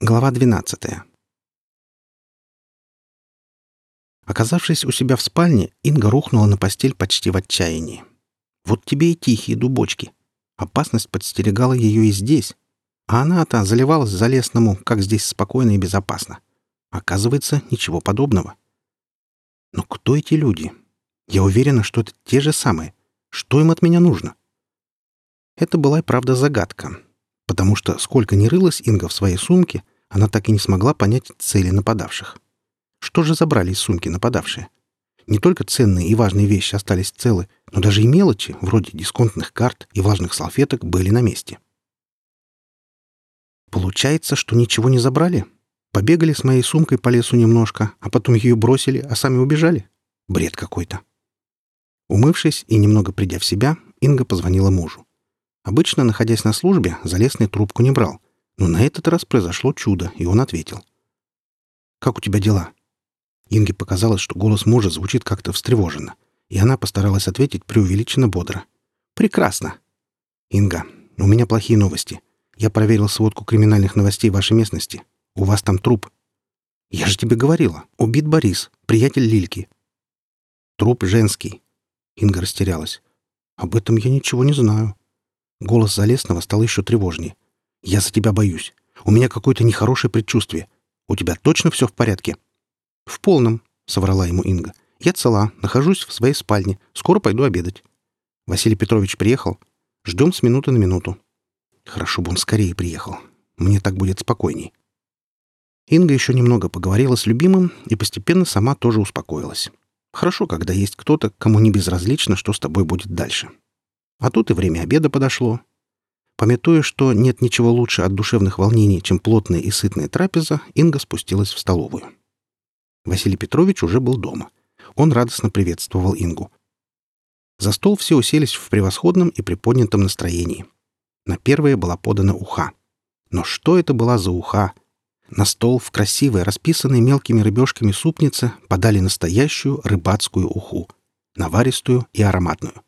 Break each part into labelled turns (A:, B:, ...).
A: Глава 12. Оказавшись у себя в спальне, Инга рухнула на постель почти в отчаянии. Вот тебе и тихие дубочки. Опасность подстерегала ее и здесь. А она-то заливалась залезному, как здесь спокойно и безопасно. Оказывается, ничего подобного. Но кто эти люди? Я уверена, что это те же самые. Что им от меня нужно? Это была и правда загадка потому что сколько ни рылась Инга в своей сумке, она так и не смогла понять цели нападавших. Что же забрали из сумки нападавшие? Не только ценные и важные вещи остались целы, но даже и мелочи, вроде дисконтных карт и влажных салфеток, были на месте. Получается, что ничего не забрали? Побегали с моей сумкой по лесу немножко, а потом ее бросили, а сами убежали? Бред какой-то. Умывшись и немного придя в себя, Инга позвонила мужу. Обычно, находясь на службе, Залесный трубку не брал. Но на этот раз произошло чудо, и он ответил. «Как у тебя дела?» Инге показалось, что голос мужа звучит как-то встревоженно, и она постаралась ответить преувеличенно бодро. «Прекрасно!» «Инга, у меня плохие новости. Я проверил сводку криминальных новостей вашей местности. У вас там труп». «Я же тебе говорила. Убит Борис, приятель Лильки». «Труп женский». Инга растерялась. «Об этом я ничего не знаю. Голос Залесного стал еще тревожнее. «Я за тебя боюсь. У меня какое-то нехорошее предчувствие. У тебя точно все в порядке?» «В полном», — соврала ему Инга. «Я цела, нахожусь в своей спальне. Скоро пойду обедать». «Василий Петрович приехал?» «Ждем с минуты на минуту». «Хорошо бы он скорее приехал. Мне так будет спокойней». Инга еще немного поговорила с любимым и постепенно сама тоже успокоилась. Хорошо, когда есть кто-то, кому не безразлично, что с тобой будет дальше. А тут и время обеда подошло. Пометуя, что нет ничего лучше от душевных волнений, чем плотная и сытная трапеза, Инга спустилась в столовую. Василий Петрович уже был дома. Он радостно приветствовал Ингу. За стол все уселись в превосходном и приподнятом настроении. На первое была подана уха. Но что это была за уха? На стол в красивой, расписанной мелкими рыбешками супнице подали настоящую рыбацкую уху, наваристую и ароматную.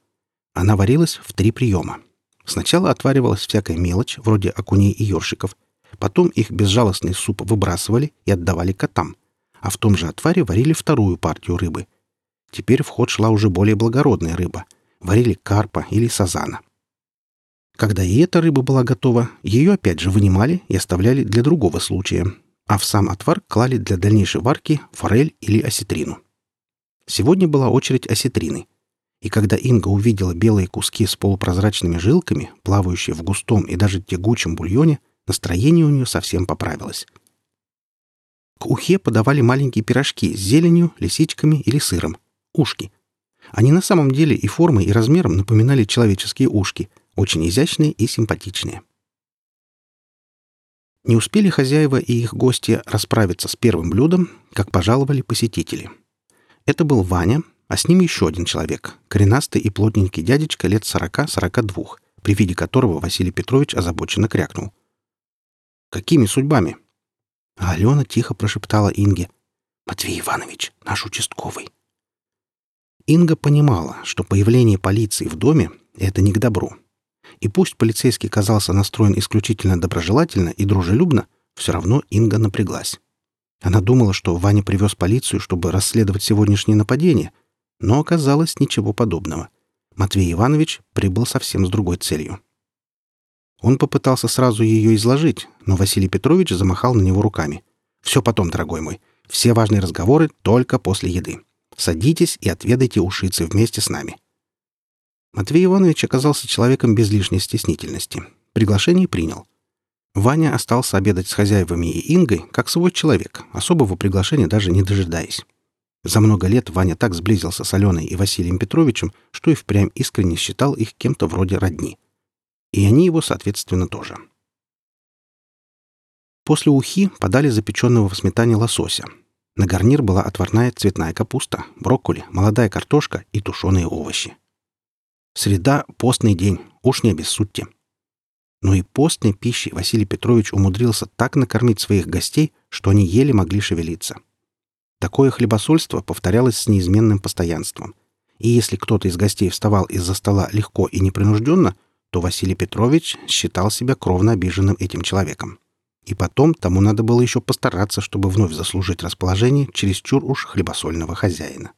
A: Она варилась в три приема. Сначала отваривалась всякая мелочь, вроде окуней и ёршиков. Потом их безжалостный суп выбрасывали и отдавали котам. А в том же отваре варили вторую партию рыбы. Теперь в ход шла уже более благородная рыба. Варили карпа или сазана. Когда и эта рыба была готова, ее опять же вынимали и оставляли для другого случая, а в сам отвар клали для дальнейшей варки форель или осетрину. Сегодня была очередь осетрины — и когда Инга увидела белые куски с полупрозрачными жилками, плавающие в густом и даже тягучем бульоне, настроение у нее совсем поправилось. К ухе подавали маленькие пирожки с зеленью, лисичками или сыром. Ушки. Они на самом деле и формой, и размером напоминали человеческие ушки, очень изящные и симпатичные. Не успели хозяева и их гости расправиться с первым блюдом, как пожаловали посетители. Это был Ваня, а с ним еще один человек, коренастый и плотненький дядечка лет сорока-сорока двух, при виде которого Василий Петрович озабоченно крякнул. «Какими судьбами?» А Алена тихо прошептала Инге. «Матвей Иванович, наш участковый». Инга понимала, что появление полиции в доме — это не к добру. И пусть полицейский казался настроен исключительно доброжелательно и дружелюбно, все равно Инга напряглась. Она думала, что Ваня привез полицию, чтобы расследовать сегодняшнее нападение, но оказалось ничего подобного. Матвей Иванович прибыл совсем с другой целью. Он попытался сразу ее изложить, но Василий Петрович замахал на него руками. «Все потом, дорогой мой. Все важные разговоры только после еды. Садитесь и отведайте ушицы вместе с нами». Матвей Иванович оказался человеком без лишней стеснительности. Приглашение принял. Ваня остался обедать с хозяевами и Ингой, как свой человек, особого приглашения даже не дожидаясь. За много лет Ваня так сблизился с Аленой и Василием Петровичем, что и впрямь искренне считал их кем-то вроде родни. И они его, соответственно, тоже. После ухи подали запеченного в сметане лосося. На гарнир была отварная цветная капуста, брокколи, молодая картошка и тушеные овощи. Среда — постный день, уж не обессудьте. Но и постной пищей Василий Петрович умудрился так накормить своих гостей, что они еле могли шевелиться. Такое хлебосольство повторялось с неизменным постоянством. И если кто-то из гостей вставал из-за стола легко и непринужденно, то Василий Петрович считал себя кровно обиженным этим человеком. И потом тому надо было еще постараться, чтобы вновь заслужить расположение чересчур уж хлебосольного хозяина.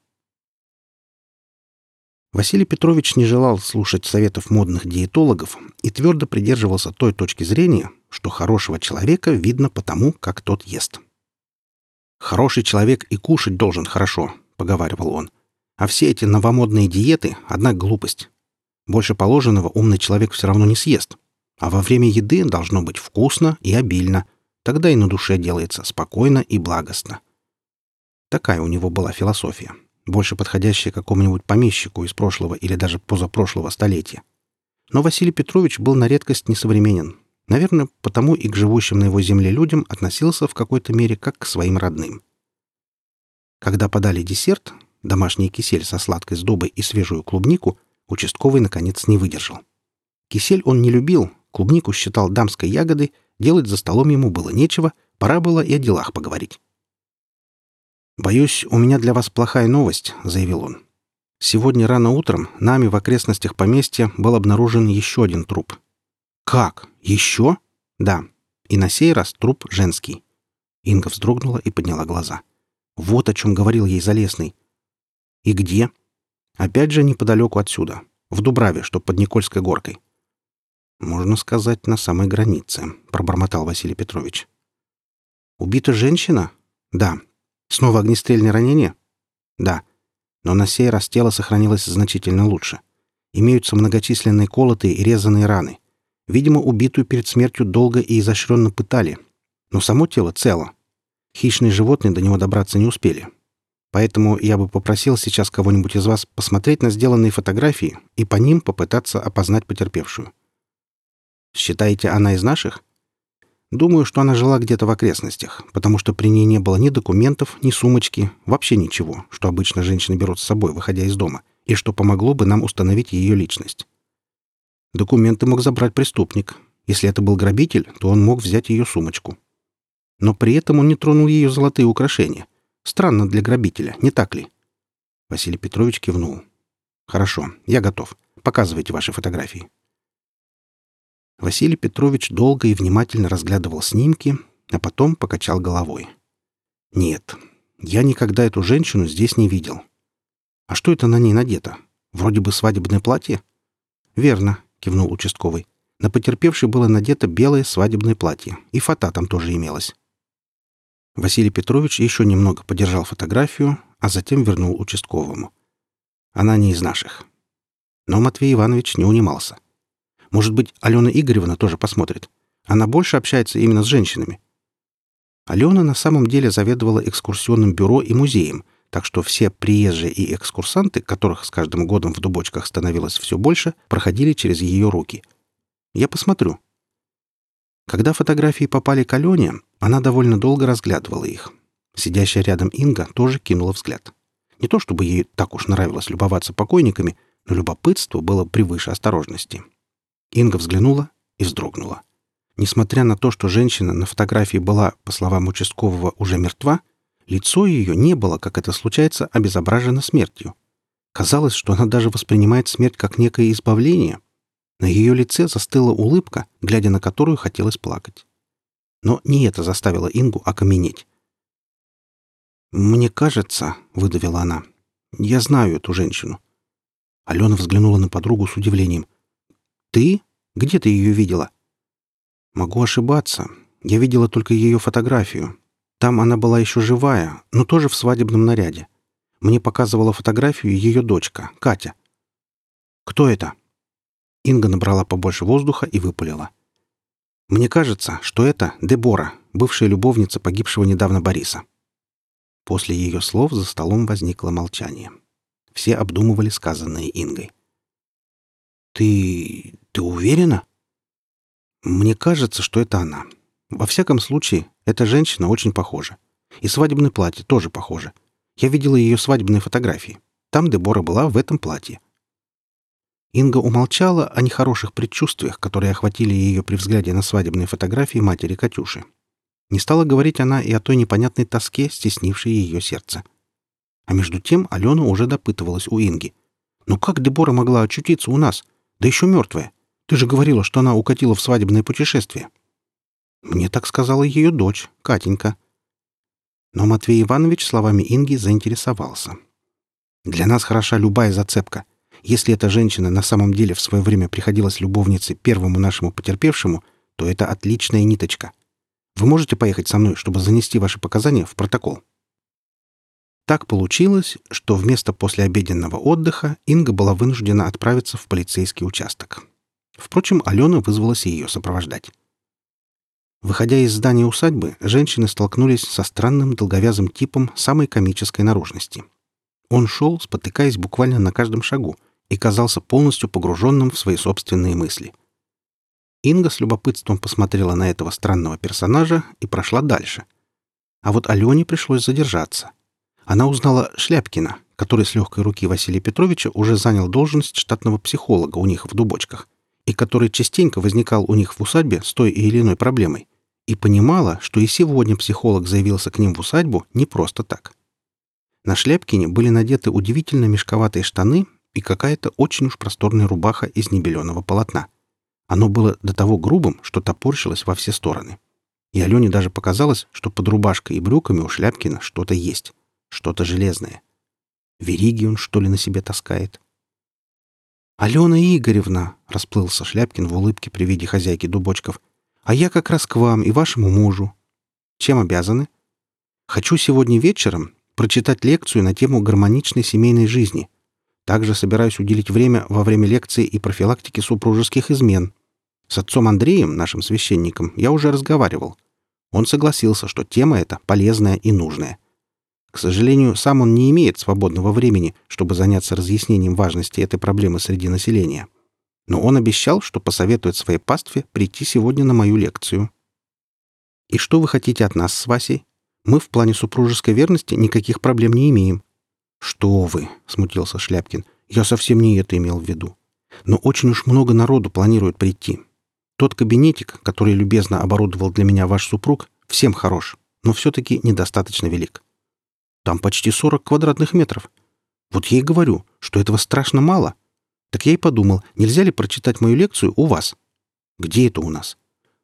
A: Василий Петрович не желал слушать советов модных диетологов и твердо придерживался той точки зрения, что хорошего человека видно по тому, как тот ест. «Хороший человек и кушать должен хорошо», — поговаривал он. «А все эти новомодные диеты — одна глупость. Больше положенного умный человек все равно не съест. А во время еды должно быть вкусно и обильно. Тогда и на душе делается спокойно и благостно». Такая у него была философия больше подходящее какому-нибудь помещику из прошлого или даже позапрошлого столетия. Но Василий Петрович был на редкость несовременен. Наверное, потому и к живущим на его земле людям относился в какой-то мере как к своим родным. Когда подали десерт, домашний кисель со сладкой сдобой и свежую клубнику, участковый, наконец, не выдержал. Кисель он не любил, клубнику считал дамской ягодой, делать за столом ему было нечего, пора было и о делах поговорить. «Боюсь, у меня для вас плохая новость», — заявил он. «Сегодня рано утром нами в окрестностях поместья был обнаружен еще один труп». «Как? Еще?» «Да. И на сей раз труп женский». Инга вздрогнула и подняла глаза. Вот о чем говорил ей Залесный. «И где?» «Опять же неподалеку отсюда. В Дубраве, что под Никольской горкой». «Можно сказать, на самой границе», — пробормотал Василий Петрович. «Убита женщина?» «Да. Снова огнестрельное ранение? Да. Но на сей раз тело сохранилось значительно лучше. Имеются многочисленные колотые и резаные раны. Видимо, убитую перед смертью долго и изощренно пытали. Но само тело цело. Хищные животные до него добраться не успели. Поэтому я бы попросил сейчас кого-нибудь из вас посмотреть на сделанные фотографии и по ним попытаться опознать потерпевшую. Считаете, она из наших? Думаю, что она жила где-то в окрестностях, потому что при ней не было ни документов, ни сумочки, вообще ничего, что обычно женщины берут с собой, выходя из дома, и что помогло бы нам установить ее личность. Документы мог забрать преступник. Если это был грабитель, то он мог взять ее сумочку. Но при этом он не тронул ее золотые украшения. Странно для грабителя, не так ли? Василий Петрович кивнул. «Хорошо, я готов. Показывайте ваши фотографии». Василий Петрович долго и внимательно разглядывал снимки, а потом покачал головой. «Нет, я никогда эту женщину здесь не видел. А что это на ней надето? Вроде бы свадебное платье?» «Верно», — кивнул участковый. На потерпевшей было надето белое свадебное платье, и фата там тоже имелась. Василий Петрович еще немного подержал фотографию, а затем вернул участковому. Она не из наших. Но Матвей Иванович не унимался. Может быть, Алена Игоревна тоже посмотрит. Она больше общается именно с женщинами. Алена на самом деле заведовала экскурсионным бюро и музеем, так что все приезжие и экскурсанты, которых с каждым годом в дубочках становилось все больше, проходили через ее руки. Я посмотрю. Когда фотографии попали к Алене, она довольно долго разглядывала их. Сидящая рядом Инга тоже кинула взгляд. Не то чтобы ей так уж нравилось любоваться покойниками, но любопытство было превыше осторожности. Инга взглянула и вздрогнула. Несмотря на то, что женщина на фотографии была, по словам участкового, уже мертва, лицо ее не было, как это случается, обезображено смертью. Казалось, что она даже воспринимает смерть как некое избавление. На ее лице застыла улыбка, глядя на которую хотелось плакать. Но не это заставило Ингу окаменеть. «Мне кажется», — выдавила она, — «я знаю эту женщину». Алена взглянула на подругу с удивлением. «Ты? Где ты ее видела?» «Могу ошибаться. Я видела только ее фотографию. Там она была еще живая, но тоже в свадебном наряде. Мне показывала фотографию ее дочка, Катя». «Кто это?» Инга набрала побольше воздуха и выпалила. «Мне кажется, что это Дебора, бывшая любовница погибшего недавно Бориса». После ее слов за столом возникло молчание. Все обдумывали сказанное Ингой. «Ты... ты уверена?» «Мне кажется, что это она. Во всяком случае, эта женщина очень похожа. И свадебное платье тоже похоже. Я видела ее свадебные фотографии. Там Дебора была в этом платье». Инга умолчала о нехороших предчувствиях, которые охватили ее при взгляде на свадебные фотографии матери Катюши. Не стала говорить она и о той непонятной тоске, стеснившей ее сердце. А между тем Алена уже допытывалась у Инги. «Ну как Дебора могла очутиться у нас? Да еще мертвая. Ты же говорила, что она укатила в свадебное путешествие». Мне так сказала ее дочь, Катенька. Но Матвей Иванович словами Инги заинтересовался. Для нас хороша любая зацепка. Если эта женщина на самом деле в свое время приходилась любовницей первому нашему потерпевшему, то это отличная ниточка. Вы можете поехать со мной, чтобы занести ваши показания в протокол?» Так получилось, что вместо послеобеденного отдыха Инга была вынуждена отправиться в полицейский участок. Впрочем, Алена вызвалась ее сопровождать. Выходя из здания усадьбы, женщины столкнулись со странным долговязым типом самой комической наружности. Он шел, спотыкаясь буквально на каждом шагу, и казался полностью погруженным в свои собственные мысли. Инга с любопытством посмотрела на этого странного персонажа и прошла дальше. А вот Алене пришлось задержаться — она узнала Шляпкина, который с легкой руки Василия Петровича уже занял должность штатного психолога у них в Дубочках, и который частенько возникал у них в усадьбе с той или иной проблемой, и понимала, что и сегодня психолог заявился к ним в усадьбу не просто так. На Шляпкине были надеты удивительно мешковатые штаны и какая-то очень уж просторная рубаха из небеленого полотна. Оно было до того грубым, что топорщилось во все стороны. И Алене даже показалось, что под рубашкой и брюками у Шляпкина что-то есть. Что-то железное. Вериги он, что ли, на себе таскает? «Алена Игоревна!» — расплылся Шляпкин в улыбке при виде хозяйки дубочков. «А я как раз к вам и вашему мужу. Чем обязаны? Хочу сегодня вечером прочитать лекцию на тему гармоничной семейной жизни. Также собираюсь уделить время во время лекции и профилактики супружеских измен. С отцом Андреем, нашим священником, я уже разговаривал. Он согласился, что тема эта полезная и нужная. К сожалению, сам он не имеет свободного времени, чтобы заняться разъяснением важности этой проблемы среди населения. Но он обещал, что посоветует своей пастве прийти сегодня на мою лекцию. «И что вы хотите от нас с Васей? Мы в плане супружеской верности никаких проблем не имеем». «Что вы?» — смутился Шляпкин. «Я совсем не это имел в виду. Но очень уж много народу планирует прийти. Тот кабинетик, который любезно оборудовал для меня ваш супруг, всем хорош, но все-таки недостаточно велик. Там почти 40 квадратных метров. Вот я и говорю, что этого страшно мало. Так я и подумал, нельзя ли прочитать мою лекцию у вас? Где это у нас?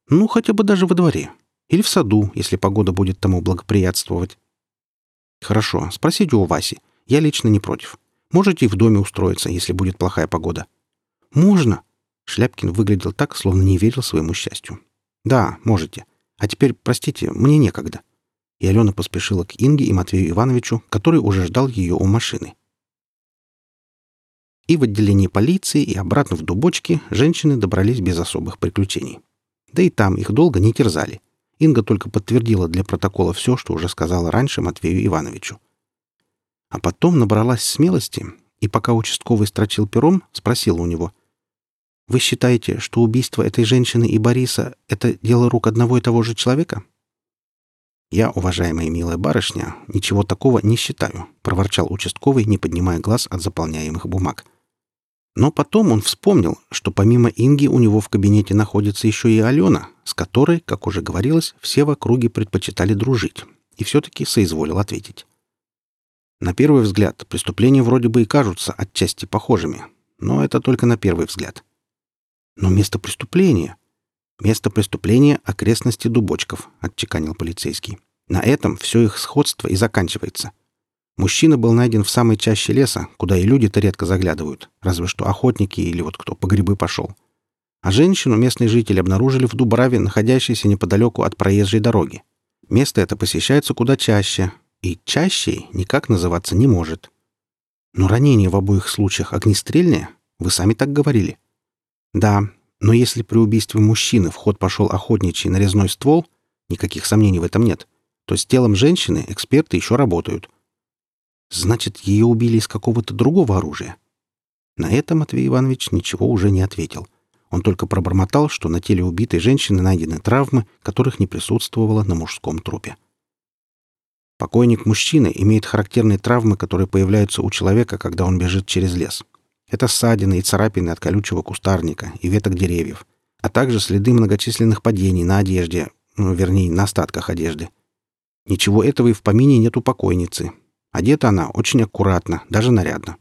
A: Ну, хотя бы даже во дворе. Или в саду, если погода будет тому благоприятствовать. Хорошо, спросите у Васи. Я лично не против. Можете и в доме устроиться, если будет плохая погода. Можно. Шляпкин выглядел так, словно не верил своему счастью. Да, можете. А теперь, простите, мне некогда и Алена поспешила к Инге и Матвею Ивановичу, который уже ждал ее у машины. И в отделении полиции, и обратно в Дубочки женщины добрались без особых приключений. Да и там их долго не терзали. Инга только подтвердила для протокола все, что уже сказала раньше Матвею Ивановичу. А потом набралась смелости, и пока участковый строчил пером, спросила у него. «Вы считаете, что убийство этой женщины и Бориса — это дело рук одного и того же человека?» «Я, уважаемая милая барышня, ничего такого не считаю», — проворчал участковый, не поднимая глаз от заполняемых бумаг. Но потом он вспомнил, что помимо Инги у него в кабинете находится еще и Алена, с которой, как уже говорилось, все в округе предпочитали дружить, и все-таки соизволил ответить. На первый взгляд преступления вроде бы и кажутся отчасти похожими, но это только на первый взгляд. Но место преступления «Место преступления — окрестности Дубочков», — отчеканил полицейский. «На этом все их сходство и заканчивается. Мужчина был найден в самой чаще леса, куда и люди-то редко заглядывают, разве что охотники или вот кто по грибы пошел. А женщину местные жители обнаружили в Дубраве, находящейся неподалеку от проезжей дороги. Место это посещается куда чаще, и чаще никак называться не может. Но ранение в обоих случаях огнестрельное? Вы сами так говорили. Да, но если при убийстве мужчины в ход пошел охотничий нарезной ствол, никаких сомнений в этом нет, то с телом женщины эксперты еще работают. Значит, ее убили из какого-то другого оружия. На это Матвей Иванович ничего уже не ответил. Он только пробормотал, что на теле убитой женщины найдены травмы, которых не присутствовало на мужском трупе. Покойник мужчины имеет характерные травмы, которые появляются у человека, когда он бежит через лес. Это ссадины и царапины от колючего кустарника и веток деревьев, а также следы многочисленных падений на одежде, ну, вернее, на остатках одежды. Ничего этого и в помине нет у покойницы. Одета она очень аккуратно, даже нарядно.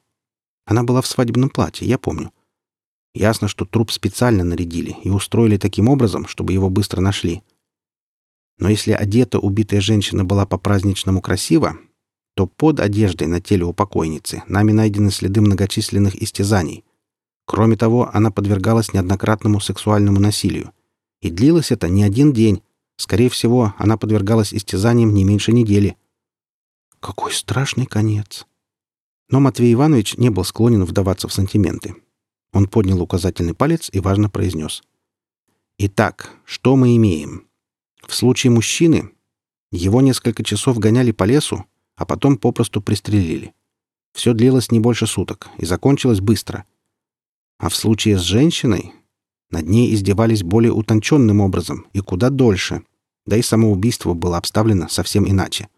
A: Она была в свадебном платье, я помню. Ясно, что труп специально нарядили и устроили таким образом, чтобы его быстро нашли. Но если одета убитая женщина была по-праздничному красива, то под одеждой на теле у покойницы нами найдены следы многочисленных истязаний. Кроме того, она подвергалась неоднократному сексуальному насилию. И длилось это не один день. Скорее всего, она подвергалась истязаниям не меньше недели. Какой страшный конец! Но Матвей Иванович не был склонен вдаваться в сантименты. Он поднял указательный палец и важно произнес. «Итак, что мы имеем? В случае мужчины его несколько часов гоняли по лесу, а потом попросту пристрелили. Все длилось не больше суток и закончилось быстро. А в случае с женщиной над ней издевались более утонченным образом и куда дольше, да и самоубийство было обставлено совсем иначе.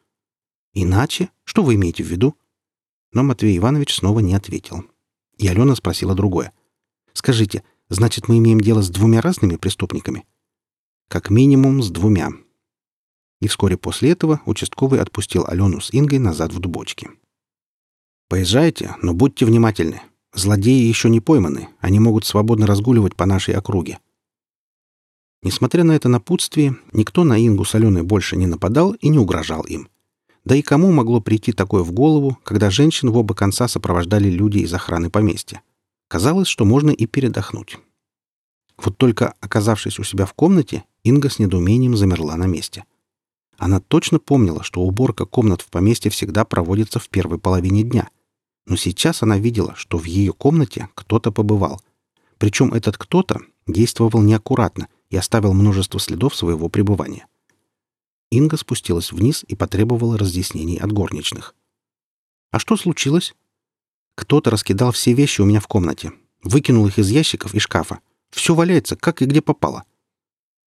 A: «Иначе? Что вы имеете в виду?» Но Матвей Иванович снова не ответил. И Алена спросила другое. «Скажите, значит, мы имеем дело с двумя разными преступниками?» Как минимум с двумя. И вскоре после этого участковый отпустил Алену с Ингой назад в дубочки. «Поезжайте, но будьте внимательны. Злодеи еще не пойманы, они могут свободно разгуливать по нашей округе». Несмотря на это напутствие, никто на Ингу с Аленой больше не нападал и не угрожал им. Да и кому могло прийти такое в голову, когда женщин в оба конца сопровождали люди из охраны поместья? Казалось, что можно и передохнуть. Вот только, оказавшись у себя в комнате, Инга с недоумением замерла на месте. Она точно помнила, что уборка комнат в поместье всегда проводится в первой половине дня. Но сейчас она видела, что в ее комнате кто-то побывал. Причем этот кто-то действовал неаккуратно и оставил множество следов своего пребывания. Инга спустилась вниз и потребовала разъяснений от горничных. «А что случилось?» «Кто-то раскидал все вещи у меня в комнате. Выкинул их из ящиков и шкафа. Все валяется, как и где попало».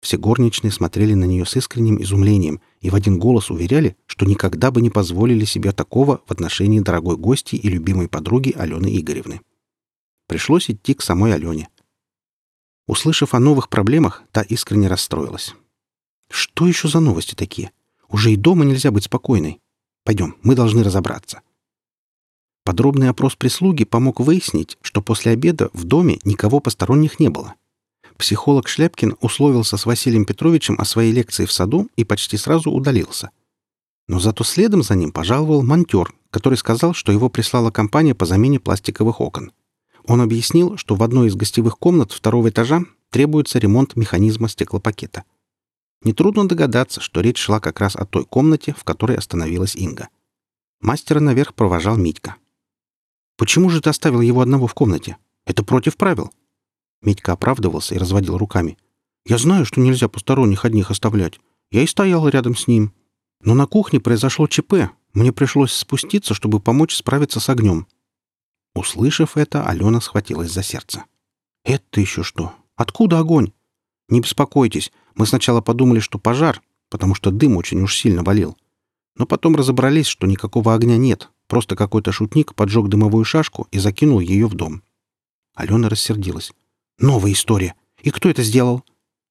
A: Все горничные смотрели на нее с искренним изумлением и в один голос уверяли, что никогда бы не позволили себе такого в отношении дорогой гости и любимой подруги Алены Игоревны. Пришлось идти к самой Алене. Услышав о новых проблемах, та искренне расстроилась. Что еще за новости такие? Уже и дома нельзя быть спокойной. Пойдем, мы должны разобраться. Подробный опрос прислуги помог выяснить, что после обеда в доме никого посторонних не было. Психолог Шляпкин условился с Василием Петровичем о своей лекции в саду и почти сразу удалился. Но зато следом за ним пожаловал монтер, который сказал, что его прислала компания по замене пластиковых окон. Он объяснил, что в одной из гостевых комнат второго этажа требуется ремонт механизма стеклопакета. Нетрудно догадаться, что речь шла как раз о той комнате, в которой остановилась Инга. Мастера наверх провожал Митька. «Почему же ты оставил его одного в комнате? Это против правил». Митька оправдывался и разводил руками. «Я знаю, что нельзя посторонних одних оставлять. Я и стоял рядом с ним. Но на кухне произошло ЧП. Мне пришлось спуститься, чтобы помочь справиться с огнем». Услышав это, Алена схватилась за сердце. «Это еще что? Откуда огонь?» «Не беспокойтесь, мы сначала подумали, что пожар, потому что дым очень уж сильно валил. Но потом разобрались, что никакого огня нет, просто какой-то шутник поджег дымовую шашку и закинул ее в дом. Алена рассердилась. «Новая история! И кто это сделал?»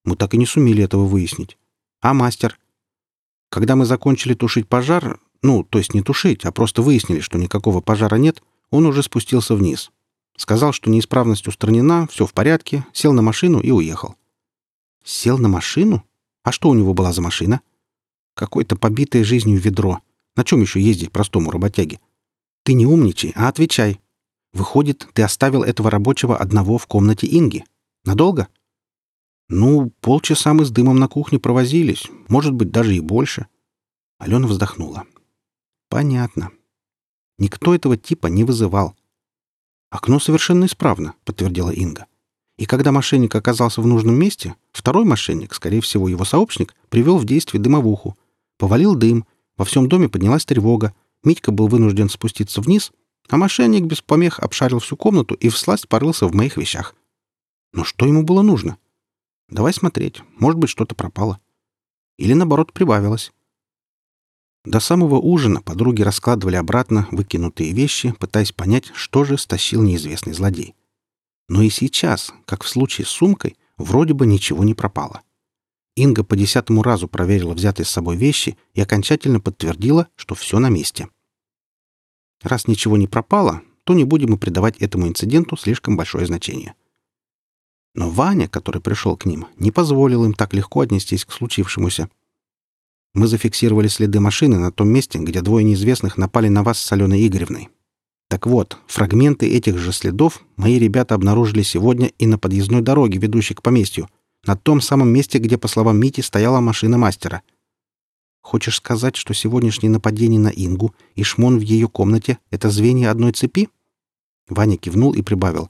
A: Мы так и не сумели этого выяснить. «А мастер?» Когда мы закончили тушить пожар, ну, то есть не тушить, а просто выяснили, что никакого пожара нет, он уже спустился вниз. Сказал, что неисправность устранена, все в порядке, сел на машину и уехал. Сел на машину? А что у него была за машина? Какое-то побитое жизнью ведро. На чем еще ездить простому работяге? Ты не умничай, а отвечай. Выходит, ты оставил этого рабочего одного в комнате Инги. Надолго? Ну, полчаса мы с дымом на кухне провозились. Может быть, даже и больше. Алена вздохнула. Понятно. Никто этого типа не вызывал. Окно совершенно исправно, подтвердила Инга. И когда мошенник оказался в нужном месте, второй мошенник, скорее всего его сообщник, привел в действие дымовуху. Повалил дым, во всем доме поднялась тревога, Митька был вынужден спуститься вниз, а мошенник без помех обшарил всю комнату и всласть порылся в моих вещах. Но что ему было нужно? Давай смотреть, может быть, что-то пропало. Или, наоборот, прибавилось. До самого ужина подруги раскладывали обратно выкинутые вещи, пытаясь понять, что же стащил неизвестный злодей. Но и сейчас, как в случае с сумкой, вроде бы ничего не пропало. Инга по десятому разу проверила взятые с собой вещи и окончательно подтвердила, что все на месте. Раз ничего не пропало, то не будем и придавать этому инциденту слишком большое значение. Но Ваня, который пришел к ним, не позволил им так легко отнестись к случившемуся. Мы зафиксировали следы машины на том месте, где двое неизвестных напали на вас с Аленой Игоревной. Так вот, фрагменты этих же следов мои ребята обнаружили сегодня и на подъездной дороге, ведущей к поместью, на том самом месте, где, по словам Мити, стояла машина мастера. Хочешь сказать, что сегодняшнее нападение на Ингу и шмон в ее комнате — это звенья одной цепи? Ваня кивнул и прибавил.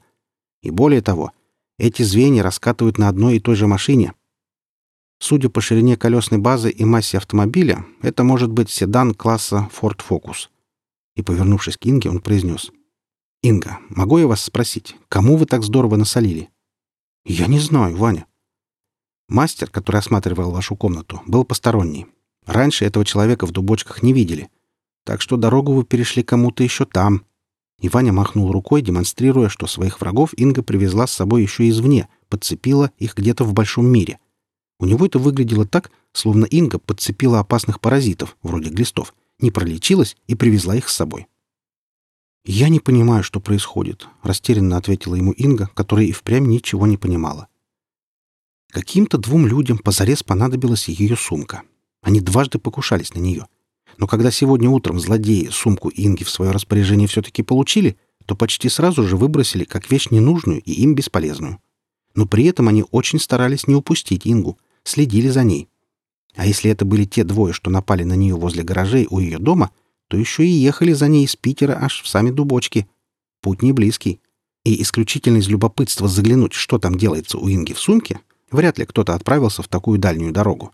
A: И более того, эти звенья раскатывают на одной и той же машине. Судя по ширине колесной базы и массе автомобиля, это может быть седан класса Ford Focus. И, повернувшись к Инге, он произнес. «Инга, могу я вас спросить, кому вы так здорово насолили?» «Я не знаю, Ваня». Мастер, который осматривал вашу комнату, был посторонний. Раньше этого человека в дубочках не видели. Так что дорогу вы перешли кому-то еще там. И Ваня махнул рукой, демонстрируя, что своих врагов Инга привезла с собой еще извне, подцепила их где-то в большом мире. У него это выглядело так, словно Инга подцепила опасных паразитов, вроде глистов, не пролечилась и привезла их с собой. «Я не понимаю, что происходит», — растерянно ответила ему Инга, которая и впрямь ничего не понимала. Каким-то двум людям позарез понадобилась ее сумка. Они дважды покушались на нее. Но когда сегодня утром злодеи сумку Инги в свое распоряжение все-таки получили, то почти сразу же выбросили как вещь ненужную и им бесполезную. Но при этом они очень старались не упустить Ингу, следили за ней, а если это были те двое, что напали на нее возле гаражей у ее дома, то еще и ехали за ней из Питера аж в сами Дубочки. Путь не близкий. И исключительно из любопытства заглянуть, что там делается у Инги в сумке, вряд ли кто-то отправился в такую дальнюю дорогу.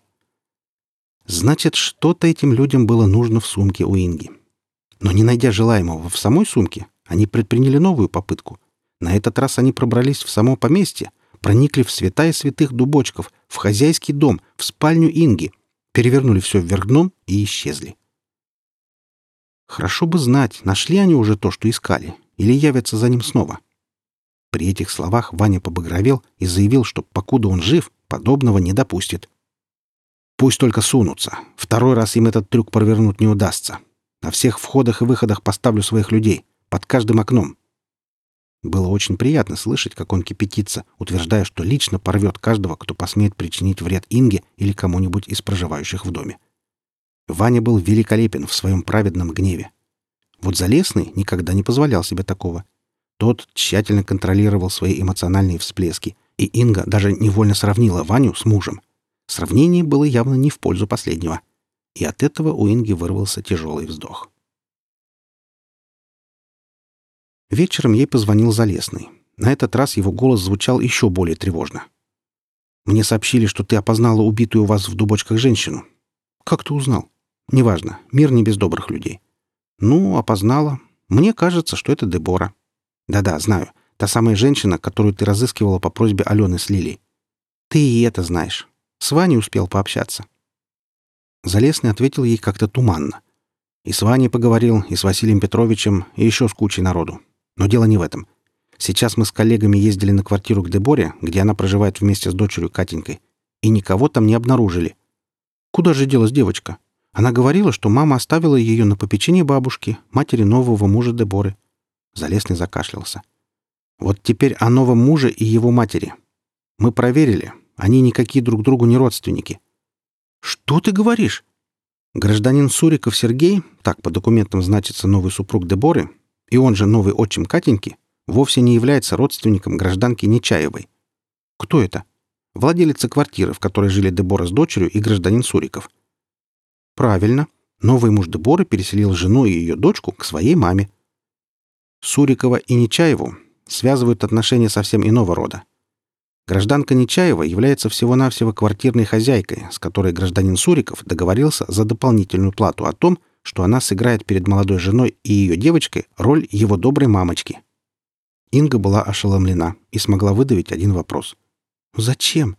A: Значит, что-то этим людям было нужно в сумке у Инги. Но не найдя желаемого в самой сумке, они предприняли новую попытку. На этот раз они пробрались в само поместье, проникли в святая святых дубочков, в хозяйский дом, в спальню Инги, перевернули все вверх дном и исчезли. Хорошо бы знать, нашли они уже то, что искали, или явятся за ним снова. При этих словах Ваня побагровел и заявил, что покуда он жив, подобного не допустит. Пусть только сунутся. Второй раз им этот трюк провернуть не удастся. На всех входах и выходах поставлю своих людей. Под каждым окном. Было очень приятно слышать, как он кипятится, утверждая, что лично порвет каждого, кто посмеет причинить вред Инге или кому-нибудь из проживающих в доме. Ваня был великолепен в своем праведном гневе. Вот Залесный никогда не позволял себе такого. Тот тщательно контролировал свои эмоциональные всплески, и Инга даже невольно сравнила Ваню с мужем. Сравнение было явно не в пользу последнего. И от этого у Инги вырвался тяжелый вздох. Вечером ей позвонил Залесный. На этот раз его голос звучал еще более тревожно. «Мне сообщили, что ты опознала убитую у вас в дубочках женщину. Как ты узнал? Неважно. Мир не без добрых людей. Ну, опознала. Мне кажется, что это Дебора. Да-да, знаю. Та самая женщина, которую ты разыскивала по просьбе Алены с Лилией. Ты и это знаешь. С Ваней успел пообщаться». Залесный ответил ей как-то туманно. И с Ваней поговорил, и с Василием Петровичем, и еще с кучей народу. Но дело не в этом. Сейчас мы с коллегами ездили на квартиру к Деборе, где она проживает вместе с дочерью Катенькой, и никого там не обнаружили. Куда же делась девочка? Она говорила, что мама оставила ее на попечение бабушки, матери нового мужа Деборы. Залесный закашлялся. Вот теперь о новом муже и его матери. Мы проверили. Они никакие друг другу не родственники. Что ты говоришь? Гражданин Суриков Сергей, так по документам значится новый супруг Деборы, и он же новый отчим Катеньки, вовсе не является родственником гражданки Нечаевой. Кто это? Владелица квартиры, в которой жили Дебора с дочерью и гражданин Суриков. Правильно. Новый муж Деборы переселил жену и ее дочку к своей маме. Сурикова и Нечаеву связывают отношения совсем иного рода. Гражданка Нечаева является всего-навсего квартирной хозяйкой, с которой гражданин Суриков договорился за дополнительную плату о том, что она сыграет перед молодой женой и ее девочкой роль его доброй мамочки. Инга была ошеломлена и смогла выдавить один вопрос. «Зачем?»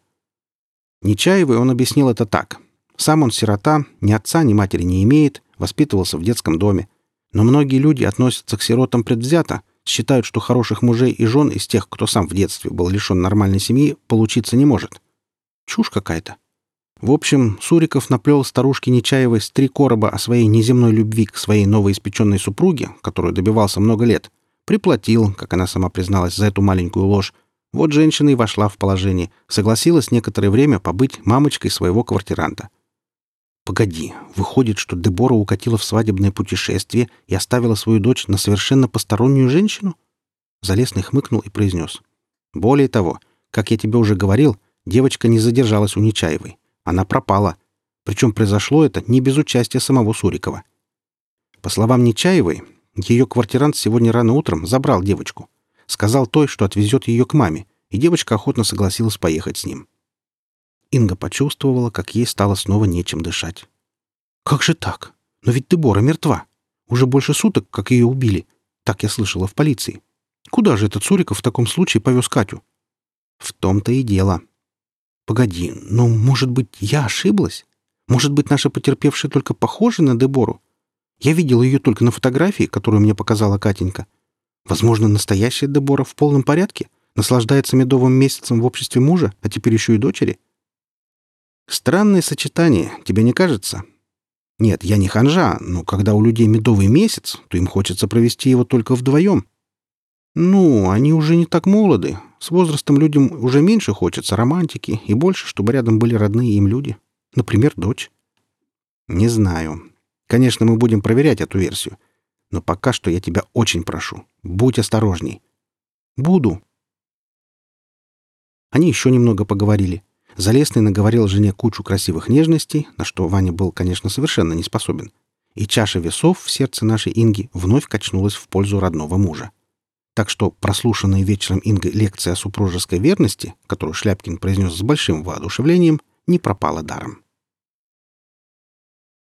A: Нечаевой он объяснил это так. Сам он сирота, ни отца, ни матери не имеет, воспитывался в детском доме. Но многие люди относятся к сиротам предвзято, считают, что хороших мужей и жен из тех, кто сам в детстве был лишен нормальной семьи, получиться не может. Чушь какая-то. В общем, Суриков наплел старушке Нечаевой с три короба о своей неземной любви к своей новоиспеченной супруге, которую добивался много лет. Приплатил, как она сама призналась, за эту маленькую ложь. Вот женщина и вошла в положение, согласилась некоторое время побыть мамочкой своего квартиранта. Погоди, выходит, что Дебора укатила в свадебное путешествие и оставила свою дочь на совершенно постороннюю женщину? Залесный хмыкнул и произнес. Более того, как я тебе уже говорил, девочка не задержалась у Нечаевой. Она пропала. Причем произошло это не без участия самого Сурикова. По словам Нечаевой, ее квартирант сегодня рано утром забрал девочку. Сказал той, что отвезет ее к маме, и девочка охотно согласилась поехать с ним. Инга почувствовала, как ей стало снова нечем дышать. «Как же так? Но ведь Дебора мертва. Уже больше суток, как ее убили. Так я слышала в полиции. Куда же этот Суриков в таком случае повез Катю?» «В том-то и дело. Погоди, ну, может быть, я ошиблась? Может быть, наша потерпевшая только похожа на Дебору? Я видела ее только на фотографии, которую мне показала Катенька. Возможно, настоящая Дебора в полном порядке, наслаждается медовым месяцем в обществе мужа, а теперь еще и дочери. Странное сочетание, тебе не кажется? Нет, я не ханжа, но когда у людей медовый месяц, то им хочется провести его только вдвоем. Ну, они уже не так молоды. С возрастом людям уже меньше хочется романтики и больше, чтобы рядом были родные им люди. Например, дочь. Не знаю. Конечно, мы будем проверять эту версию. Но пока что я тебя очень прошу. Будь осторожней. Буду. Они еще немного поговорили. Залесный наговорил жене кучу красивых нежностей, на что Ваня был, конечно, совершенно не способен. И чаша весов в сердце нашей Инги вновь качнулась в пользу родного мужа. Так что прослушанная вечером Ингой лекция о супружеской верности, которую Шляпкин произнес с большим воодушевлением, не пропала даром.